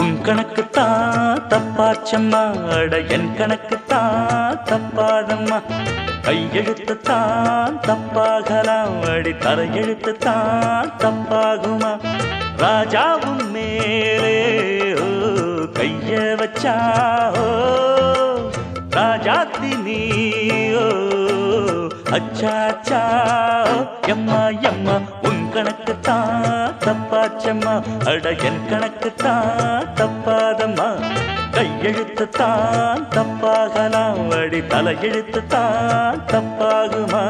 உன் தான் தப்பாச்சம்மா. அட என் கணக்கு தான் தப்பாதம்மா. கையெழுத்து தான் தப்பாகலாம் அடி தரையெழுத்து தான் தப்பாகுமா. ராஜாவும் மேலே கைய வச்சா ராஜாத்தி நீயோ அச்சா அச்சா. எம்மா எம்மா உன் கணக்கு தான் தப்பாச்சம்மா. அட என் கணக்கு தான் தப்பாதம்மா. கையெழுத்து தான் தப்பாகலாம். அடி தலையெழுத்து தான் தப்பாகுமா.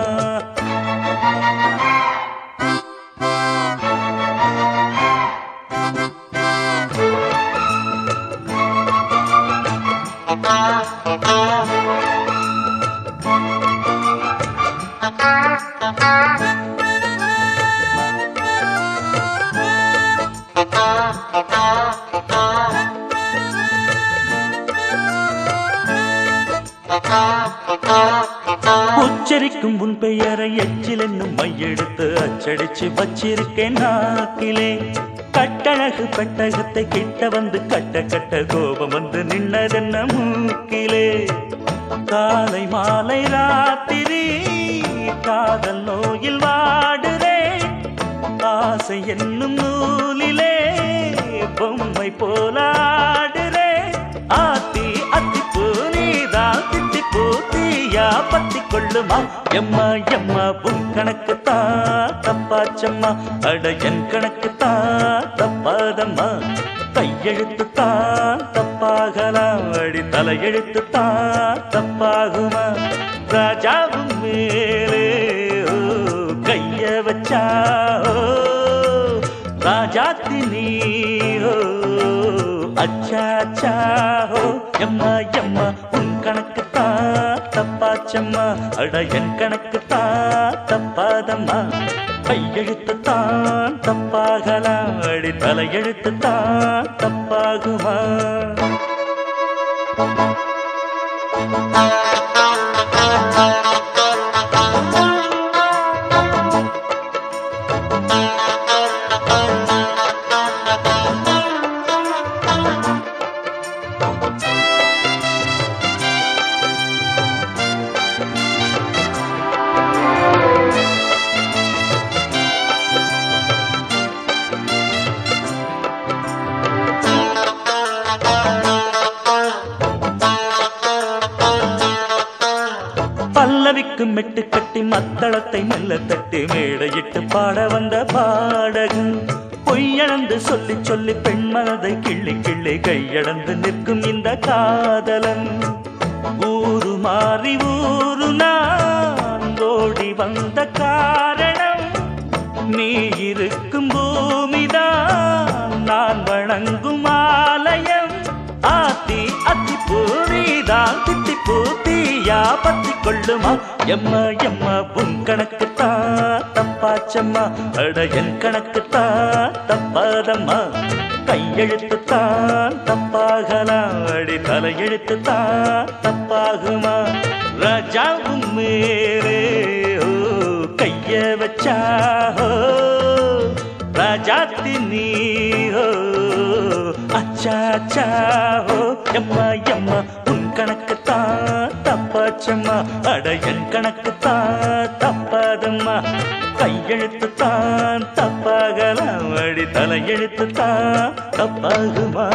Thank you. உச்சரிக்கும் உன் பெயரை எச்சில் என்னும் மையெடுத்து அச்சடிச்சு வச்சிருக்கேன் நாக்கிலே. கட்டழகு பெட்டகத்தை கிட்ட வந்து கட்ட கட்ட கோபம் வந்து நின்னதென்ன மூக்கிலே. காலை மாலை ராத்திரி காதல் நோயில் வாடுறே ஆசை என்னும் நூல் பத்தி கொள்ளுமா? எம்மா எம்மா உன் கணக்கு தான் தப்பாச்சம்மா. அட என் கணக்கு தான் தப்பாதம்மா. கையெழுத்து தான் தப்பாகலாம் அடி தலையெழுத்து தான் தப்பாகுமா? ராஜாவும் மேலே கைய வச்சா ராஜாத்தி நீ அச்சா அச்சா எம்மா எம்மா தப்பாச்சம்மா. அட என் கணக்கு தான் தப்பாதம்மா. கையெழுத்து தான் தப்பாகலாம் அடி தலையெழுத்து தான் தப்பாகுமா? Thank you. மெட்டு கட்டி மத்தளத்தை மெல்ல தட்டி மேடையிட்டு பாட வந்த பாடகன் பொய்யளந்து சொல்லி சொல்லி பெண் மனதை கிள்ளி கிள்ளி கையளந்து நிற்கும் இந்த காதலன். ஊரு மாறி ஊரு நான் ஓடி வந்த காரணம் நீ இருக்கும் பூமிதான் நான் வணங்கும் ஆலயம். ஆத்தி அத்தி வந்தால் திட்டி பூத்தியா பத்தி கொள்ளுமா? எம்மா எம்மா உன் கணக்கு தான் தப்பாச்சம்மா. அட என் கணக்கு தான் தப்பாதம்மா. கையெழுத்து தான் தப்பாகலாம் அடி தலையெழுத்து தான் தப்பாகுமா ராஜாவும் மேலே கைய வச்சா ஓ, ராஜாத்தி நீயோ அச்சா அச்சா எம்மா எம்மா தாச்சம்மா அடையன் கணக்கு தான் தப்பாதம்மா. கையெழுத்து தான் தப்பாகலாம் அடி தலையெழுத்து தான் தப்பாகுமா?